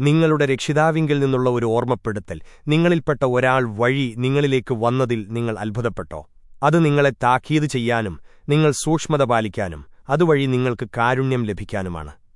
നിങ്ങളുടെ രക്ഷിതാവിങ്കിൽ നിന്നുള്ള ഒരു ഓർമ്മപ്പെടുത്തൽ. നിങ്ങളിൽപ്പെട്ട ഒരാൾ വഴി നിങ്ങളിലേക്ക് വന്നതിൽ നിങ്ങൾ അത്ഭുതപ്പെട്ടോ? അത് നിങ്ങളെ താക്കീത് ചെയ്യാനും നിങ്ങൾ സൂക്ഷ്മത പാലിക്കാനും അതുവഴി നിങ്ങൾക്ക് കാരുണ്യം ലഭിക്കാനുമാണ്.